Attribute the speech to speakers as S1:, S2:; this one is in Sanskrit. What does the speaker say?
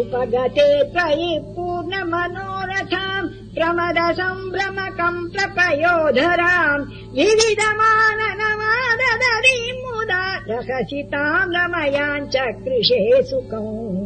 S1: उपगते त्वयि पूर्णमनोरथाम् प्रमद सम्भ्रमकम् प्रपयोधराम् विविधमाननमाददीम् मुदा रहसिताम् रमयाम् च कृषे सुखम्।